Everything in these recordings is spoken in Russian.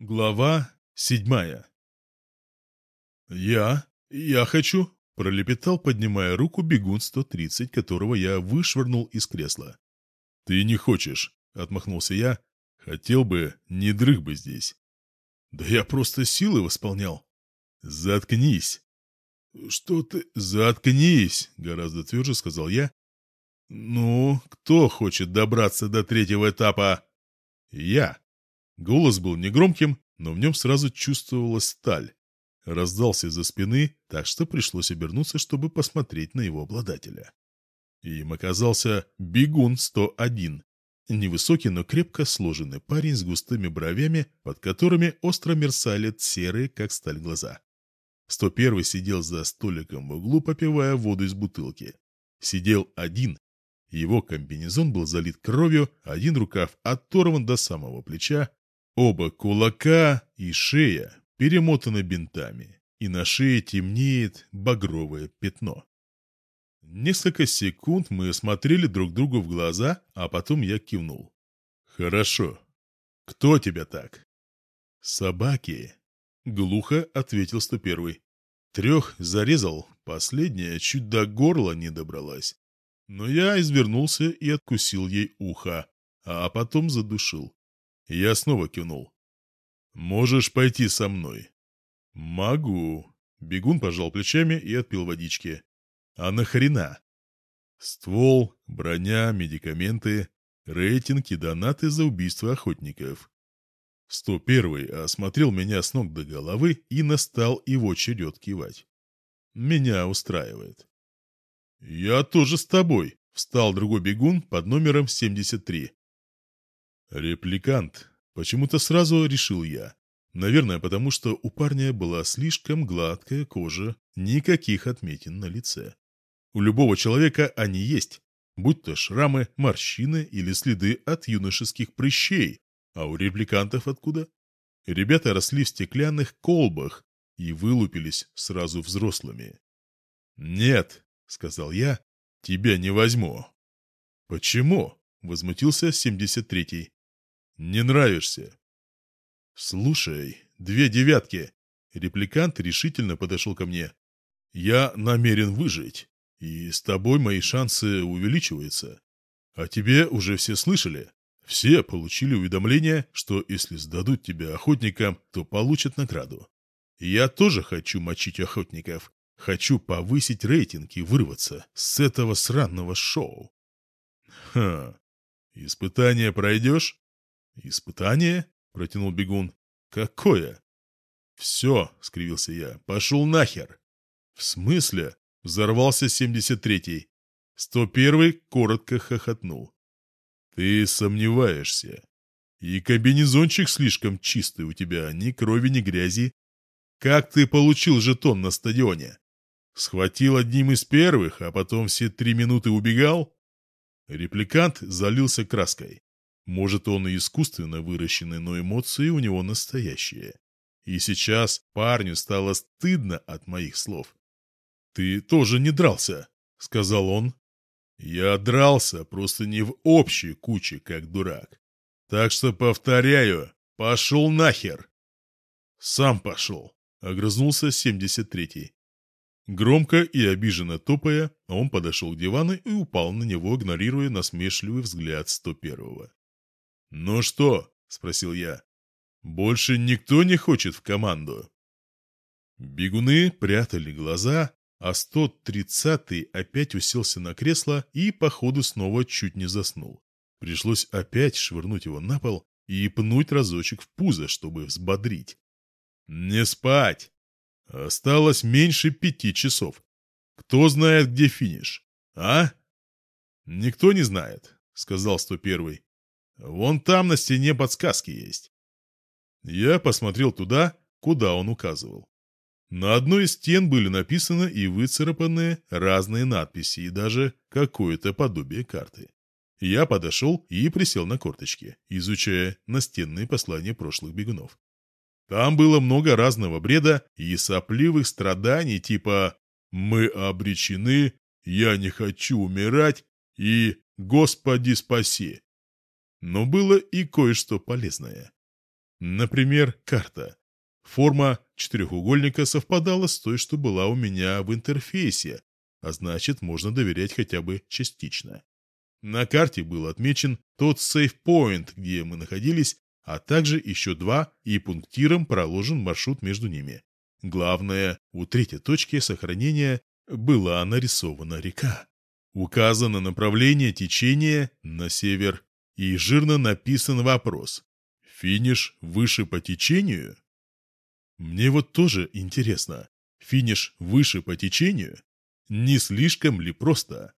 Глава седьмая «Я... я хочу...» — пролепетал, поднимая руку бегун 130, которого я вышвырнул из кресла. «Ты не хочешь», — отмахнулся я. «Хотел бы, не дрых бы здесь». «Да я просто силы восполнял». «Заткнись». «Что ты...» «Заткнись», — гораздо тверже сказал я. «Ну, кто хочет добраться до третьего этапа?» «Я». Голос был негромким, но в нем сразу чувствовалась сталь. Раздался из-за спины, так что пришлось обернуться, чтобы посмотреть на его обладателя. Им оказался Бегун 101. Невысокий, но крепко сложенный парень с густыми бровями, под которыми остро мерцали серые, как сталь, глаза. 101 сидел за столиком в углу, попивая воду из бутылки. Сидел один. Его комбинезон был залит кровью, один рукав оторван до самого плеча, Оба кулака и шея перемотаны бинтами, и на шее темнеет багровое пятно. Несколько секунд мы смотрели друг другу в глаза, а потом я кивнул. «Хорошо. Кто тебя так?» «Собаки», — глухо ответил 101. Трех зарезал, последняя чуть до горла не добралась. Но я извернулся и откусил ей ухо, а потом задушил. Я снова кивнул. «Можешь пойти со мной». «Могу». Бегун пожал плечами и отпил водички. «А нахрена?» Ствол, броня, медикаменты, рейтинг и донаты за убийство охотников. 101-й осмотрел меня с ног до головы и настал его черед кивать. Меня устраивает. «Я тоже с тобой», — встал другой бегун под номером 73. Репликант. Почему-то сразу решил я. Наверное, потому что у парня была слишком гладкая кожа, никаких отметин на лице. У любого человека они есть, будь то шрамы, морщины или следы от юношеских прыщей. А у репликантов откуда? Ребята росли в стеклянных колбах и вылупились сразу взрослыми. «Нет», — сказал я, — «тебя не возьму». «Почему?» — возмутился 73-й. Не нравишься. Слушай, две девятки. Репликант решительно подошел ко мне. Я намерен выжить, и с тобой мои шансы увеличиваются. А тебе уже все слышали. Все получили уведомление, что если сдадут тебя охотникам, то получат награду. Я тоже хочу мочить охотников. Хочу повысить рейтинг и вырваться с этого сраного шоу. Ха, испытание пройдешь? «Испытание?» — протянул бегун. «Какое?» «Все», — скривился я, — «пошел нахер». «В смысле?» — взорвался 73-й. 101-й коротко хохотнул. «Ты сомневаешься. И комбинезончик слишком чистый у тебя, ни крови, ни грязи. Как ты получил жетон на стадионе? Схватил одним из первых, а потом все три минуты убегал?» Репликант залился краской. Может, он и искусственно выращенный, но эмоции у него настоящие. И сейчас парню стало стыдно от моих слов. «Ты тоже не дрался», — сказал он. «Я дрался, просто не в общей куче, как дурак. Так что, повторяю, пошел нахер!» «Сам пошел», — огрызнулся 73-й. Громко и обиженно топая, он подошел к дивану и упал на него, игнорируя насмешливый взгляд 101-го. «Ну что?» — спросил я. «Больше никто не хочет в команду?» Бегуны прятали глаза, а 130-й опять уселся на кресло и, походу, снова чуть не заснул. Пришлось опять швырнуть его на пол и пнуть разочек в пузо, чтобы взбодрить. «Не спать! Осталось меньше пяти часов. Кто знает, где финиш? А?» «Никто не знает», — сказал 101-й. Вон там на стене подсказки есть. Я посмотрел туда, куда он указывал. На одной из стен были написаны и выцарапаны разные надписи и даже какое-то подобие карты. Я подошел и присел на корточки, изучая настенные послания прошлых бегунов. Там было много разного бреда и сопливых страданий типа «Мы обречены», «Я не хочу умирать» и «Господи спаси». Но было и кое-что полезное. Например, карта. Форма четырехугольника совпадала с той, что была у меня в интерфейсе, а значит, можно доверять хотя бы частично. На карте был отмечен тот сейф-поинт, где мы находились, а также еще два, и пунктиром проложен маршрут между ними. Главное, у третьей точки сохранения была нарисована река. Указано направление течения на север, и жирно написан вопрос. Финиш выше по течению? Мне вот тоже интересно, финиш выше по течению? Не слишком ли просто?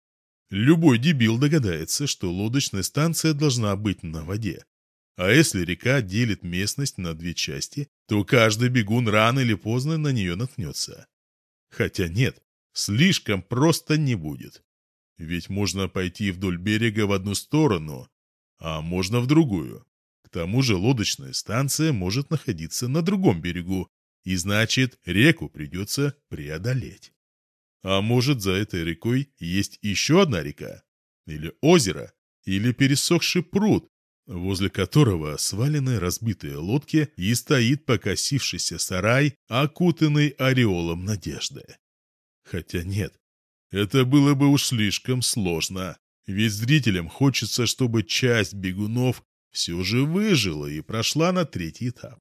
Любой дебил догадается, что лодочная станция должна быть на воде. А если река делит местность на две части, то каждый бегун рано или поздно на нее наткнется. Хотя нет, слишком просто не будет. Ведь можно пойти вдоль берега в одну сторону, а можно в другую. К тому же лодочная станция может находиться на другом берегу, и значит, реку придется преодолеть. А может, за этой рекой есть еще одна река? Или озеро? Или пересохший пруд, возле которого свалены разбитые лодки и стоит покосившийся сарай, окутанный ореолом надежды? Хотя нет, это было бы уж слишком сложно, ведь зрителям хочется, чтобы часть бегунов все же выжила и прошла на третий этап.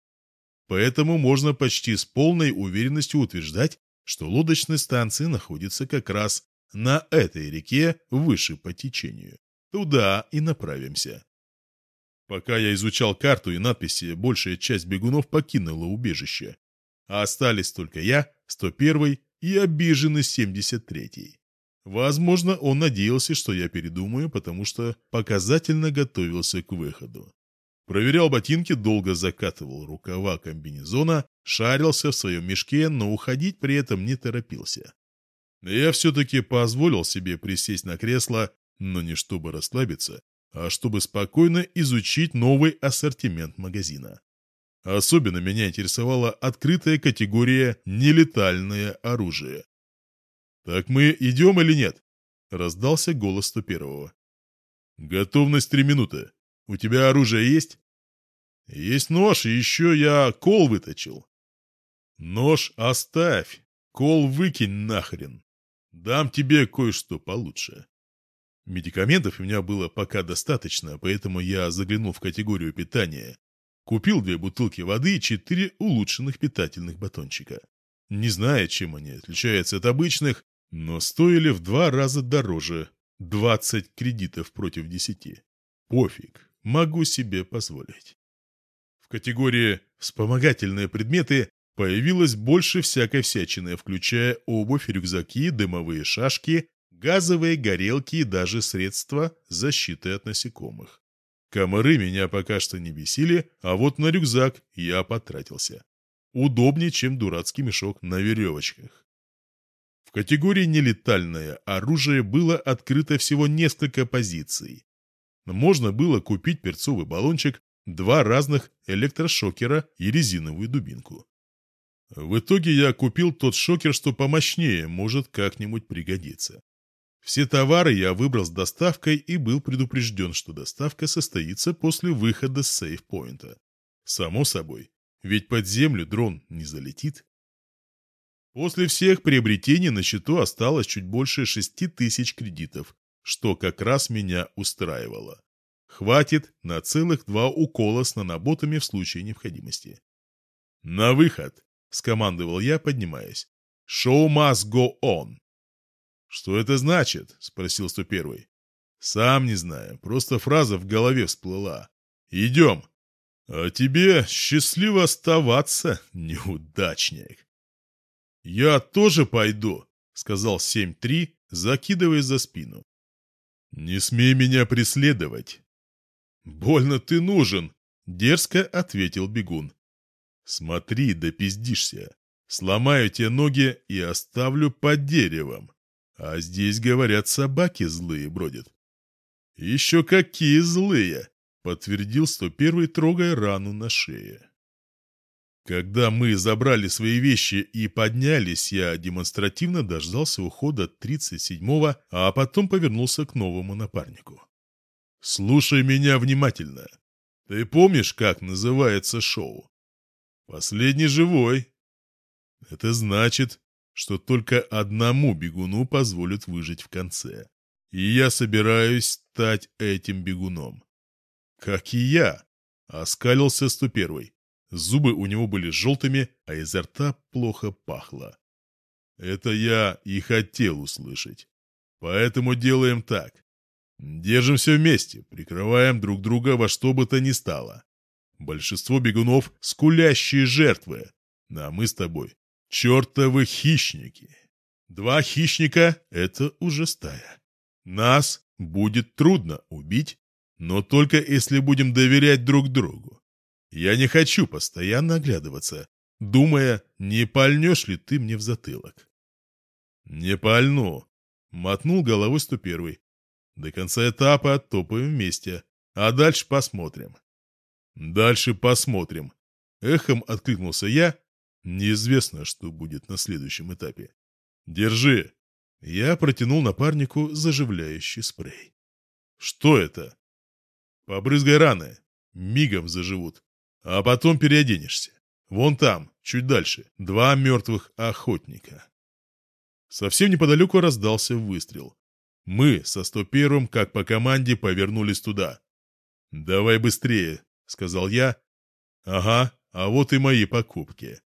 Поэтому можно почти с полной уверенностью утверждать, что лодочная станция находится как раз на этой реке выше по течению. Туда и направимся. Пока я изучал карту и надписи, большая часть бегунов покинула убежище. А остались только я, 101 и обиженный 73-й. Возможно, он надеялся, что я передумаю, потому что показательно готовился к выходу. Проверял ботинки, долго закатывал рукава комбинезона, шарился в своем мешке, но уходить при этом не торопился. Я все-таки позволил себе присесть на кресло, но не чтобы расслабиться, а чтобы спокойно изучить новый ассортимент магазина. Особенно меня интересовала открытая категория «нелетальное оружие». «Так мы идем или нет?» — раздался голос 101-го. «Готовность три минуты. У тебя оружие есть?» «Есть нож, и еще я кол выточил». «Нож оставь, кол выкинь нахрен. Дам тебе кое-что получше». Медикаментов у меня было пока достаточно, поэтому я заглянул в категорию питания. Купил две бутылки воды и четыре улучшенных питательных батончика. Не знаю, чем они отличаются от обычных, но стоили в два раза дороже. 20 кредитов против 10. Пофиг, могу себе позволить. В категории «вспомогательные предметы» появилось больше всякой всячины, включая обувь, рюкзаки, дымовые шашки, газовые горелки и даже средства защиты от насекомых. Комары меня пока что не бесили, а вот на рюкзак я потратился. Удобнее, чем дурацкий мешок на веревочках. В категории «нелетальное» оружие было открыто всего несколько позиций. Можно было купить перцовый баллончик, два разных электрошокера и резиновую дубинку. В итоге я купил тот шокер, что помощнее, может как-нибудь пригодиться. Все товары я выбрал с доставкой и был предупрежден, что доставка состоится после выхода с сейфпоинта. Само собой, ведь под землю дрон не залетит. После всех приобретений на счету осталось чуть больше шести тысяч кредитов, что как раз меня устраивало. Хватит на целых два укола с наноботами в случае необходимости. «На выход!» — скомандовал я, поднимаясь. «Show must go on!» «Что это значит?» — спросил 101. «Сам не знаю, просто фраза в голове всплыла. Идем!» «А тебе счастливо оставаться, неудачник!» «Я тоже пойду», — сказал 7-3, закидывая за спину. «Не смей меня преследовать!» «Больно ты нужен!» — дерзко ответил бегун. «Смотри, да пиздишься. Сломаю тебе ноги и оставлю под деревом. А здесь, говорят, собаки злые бродят. Еще какие злые, подтвердил 101 трогая рану на шее. Когда мы забрали свои вещи и поднялись, я демонстративно дождался ухода 37-го, а потом повернулся к новому напарнику. «Слушай меня внимательно. Ты помнишь, как называется шоу? Последний живой. Это значит, что только одному бегуну позволят выжить в конце. И я собираюсь стать этим бегуном. Как и я, оскалился 101. Зубы у него были желтыми, а изо рта плохо пахло. Это я и хотел услышать. Поэтому делаем так. Держимся вместе, прикрываем друг друга во что бы то ни стало. Большинство бегунов — скулящие жертвы, а мы с тобой — чертовы хищники. Два хищника — это уже стая. Нас будет трудно убить, но только если будем доверять друг другу. Я не хочу постоянно оглядываться, думая, не пальнешь ли ты мне в затылок. «Не пальну», — мотнул головой 101. «До конца этапа топаем вместе, а дальше посмотрим». «Дальше посмотрим», — эхом откликнулся я. «Неизвестно, что будет на следующем этапе». «Держи». Я протянул напарнику заживляющий спрей. «Что это?» «Побрызгай раны. Мигом заживут. А потом переоденешься. Вон там, чуть дальше, два мертвых охотника». Совсем неподалеку раздался выстрел. Мы со 101-м, как по команде, повернулись туда. «Давай быстрее», — сказал я. «Ага, а вот и мои покупки».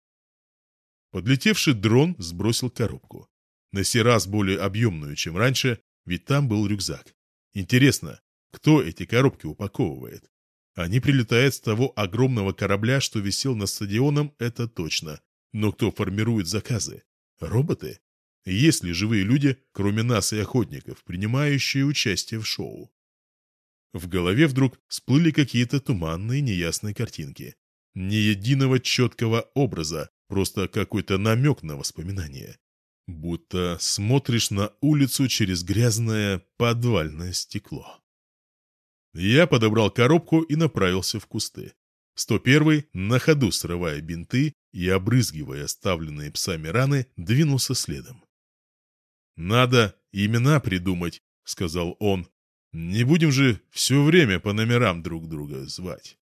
Подлетевший дрон сбросил коробку. На сей раз более объемную, чем раньше, ведь там был рюкзак. Интересно, кто эти коробки упаковывает? Они прилетают с того огромного корабля, что висел над стадионом, это точно. Но кто формирует заказы? Роботы? Есть ли живые люди, кроме нас и охотников, принимающие участие в шоу? В голове вдруг всплыли какие-то туманные неясные картинки. Ни единого четкого образа, просто какой-то намек на воспоминание. Будто смотришь на улицу через грязное подвальное стекло. Я подобрал коробку и направился в кусты. 101 на ходу срывая бинты и обрызгивая оставленные псами раны, двинулся следом. «Надо имена придумать», — сказал он. «Не будем же все время по номерам друг друга звать».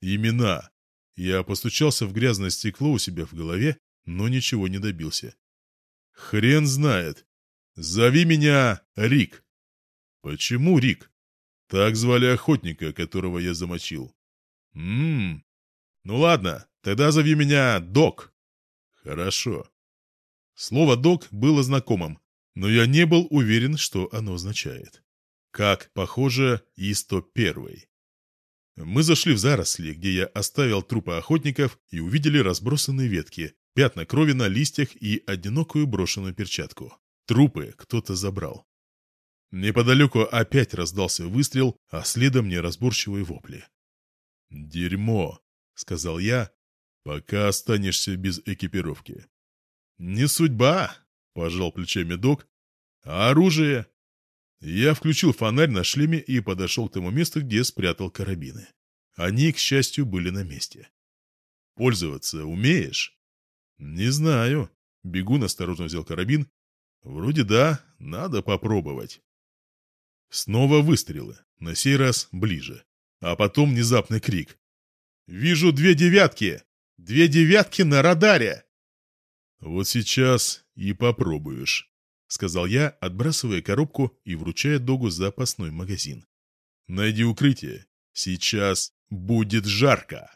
«Имена». Я постучался в грязное стекло у себя в голове, но ничего не добился. «Хрен знает. Зови меня Рик». «Почему Рик?» «Так звали охотника, которого я замочил». «Ммм. Ну ладно, тогда зови меня Док». «Хорошо». Слово «док» было знакомым, но я не был уверен, что оно означает. Как, похоже, и 101. Мы зашли в заросли, где я оставил трупы охотников и увидели разбросанные ветки, пятна крови на листьях и одинокую брошенную перчатку. Трупы кто-то забрал. Неподалеку опять раздался выстрел, а следом неразборчивые вопли. «Дерьмо», — сказал я, — «пока останешься без экипировки». «Не судьба», Пожал плечами док. А оружие? Я включил фонарь на шлеме и подошел к тому месту, где спрятал карабины. Они, к счастью, были на месте. Пользоваться умеешь? Не знаю. Бегун осторожно взял карабин. Вроде да, надо попробовать. Снова выстрелы, на сей раз ближе. А потом внезапный крик. «Вижу две девятки! Две девятки на радаре!» Вот сейчас «И попробуешь», — сказал я, отбрасывая коробку и вручая Догу запасной магазин. «Найди укрытие. Сейчас будет жарко».